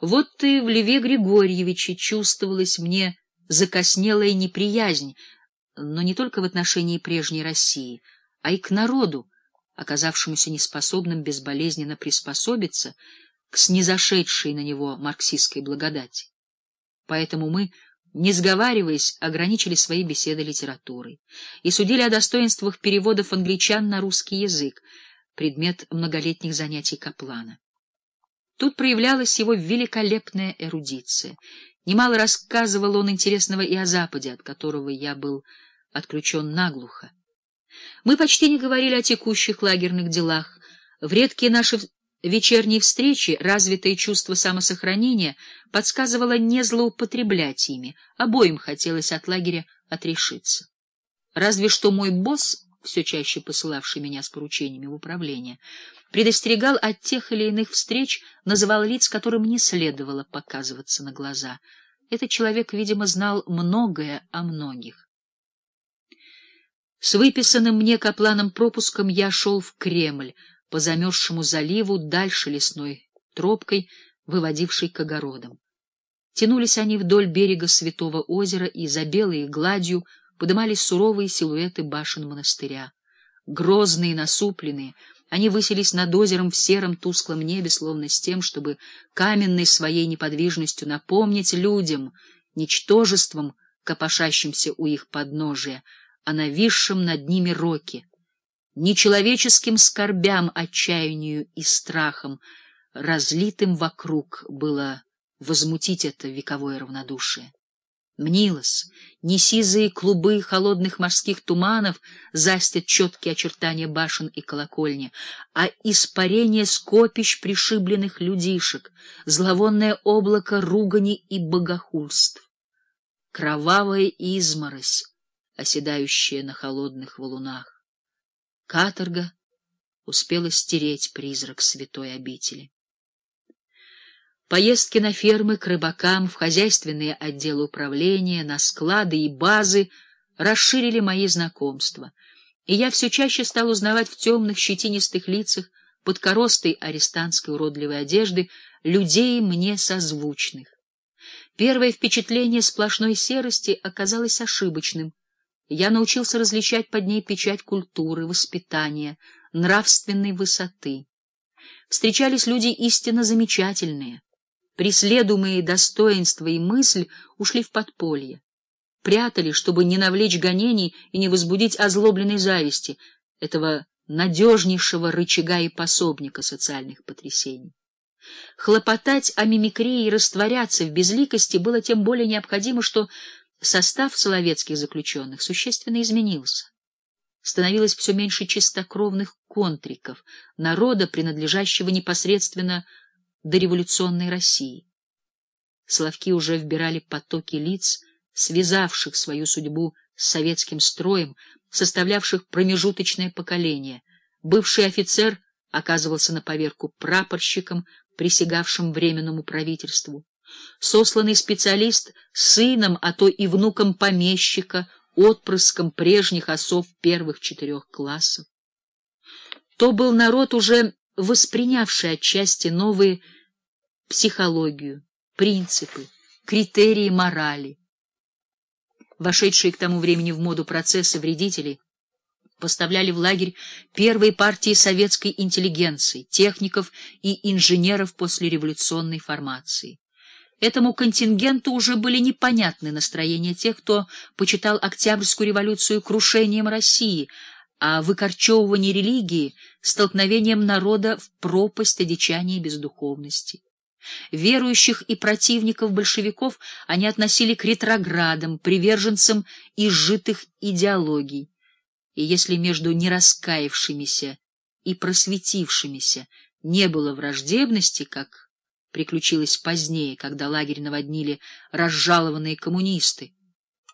Вот и в Льве Григорьевиче чувствовалась мне закоснелая неприязнь, но не только в отношении прежней России, а и к народу, оказавшемуся неспособным безболезненно приспособиться к снизошедшей на него марксистской благодати. Поэтому мы, не сговариваясь, ограничили свои беседы литературой и судили о достоинствах переводов англичан на русский язык, предмет многолетних занятий Каплана. Тут проявлялась его великолепная эрудиция. Немало рассказывал он интересного и о Западе, от которого я был отключен наглухо. Мы почти не говорили о текущих лагерных делах. В редкие наши вечерние встречи развитое чувство самосохранения подсказывало не злоупотреблять ими, обоим хотелось от лагеря отрешиться. Разве что мой босс все чаще посылавший меня с поручениями в управление, предостерегал от тех или иных встреч, называл лиц, которым не следовало показываться на глаза. Этот человек, видимо, знал многое о многих. С выписанным мне Капланом пропуском я шел в Кремль, по замерзшему заливу, дальше лесной тропкой, выводившей к огородам. Тянулись они вдоль берега Святого озера, и за белой гладью подымались суровые силуэты башен монастыря. Грозные, насупленные, они высились над озером в сером тусклом небе, словно с тем, чтобы каменной своей неподвижностью напомнить людям, ничтожеством, копошащимся у их подножия, о нависшем над ними роке, нечеловеческим скорбям, отчаянию и страхом, разлитым вокруг было возмутить это вековое равнодушие. Мнилось, не сизые клубы холодных морских туманов застят четкие очертания башен и колокольни, а испарение скопищ пришибленных людишек, зловонное облако ругани и богохульств, кровавая изморозь, оседающая на холодных валунах. Каторга успела стереть призрак святой обители. Поездки на фермы к рыбакам, в хозяйственные отделы управления, на склады и базы расширили мои знакомства, и я все чаще стал узнавать в темных щетинистых лицах под коростой арестантской уродливой одежды людей мне созвучных. Первое впечатление сплошной серости оказалось ошибочным. Я научился различать под ней печать культуры, воспитания, нравственной высоты. Встречались люди истинно замечательные, преследуемые достоинства и мысль ушли в подполье. Прятали, чтобы не навлечь гонений и не возбудить озлобленной зависти, этого надежнейшего рычага и пособника социальных потрясений. Хлопотать о мимикрии и растворяться в безликости было тем более необходимо, что состав соловецких заключенных существенно изменился. Становилось все меньше чистокровных контриков, народа, принадлежащего непосредственно до революционной России. Словки уже вбирали потоки лиц, связавших свою судьбу с советским строем, составлявших промежуточное поколение. Бывший офицер оказывался на поверку прапорщиком, присягавшим Временному правительству. Сосланный специалист сыном, а то и внуком помещика, отпрыском прежних осов первых четырех классов. То был народ, уже воспринявший отчасти новые психологию, принципы, критерии морали. Вошедшие к тому времени в моду процессы вредителей поставляли в лагерь первые партии советской интеллигенции, техников и инженеров после революционной формации. Этому контингенту уже были непонятны настроения тех, кто почитал Октябрьскую революцию крушением России, а выкорчевывание религии — столкновением народа в пропасть одичания бездуховности. Верующих и противников большевиков они относили к ретроградам, приверженцам изжитых идеологий. И если между нераскаявшимися и просветившимися не было враждебности, как приключилось позднее, когда лагерь наводнили разжалованные коммунисты,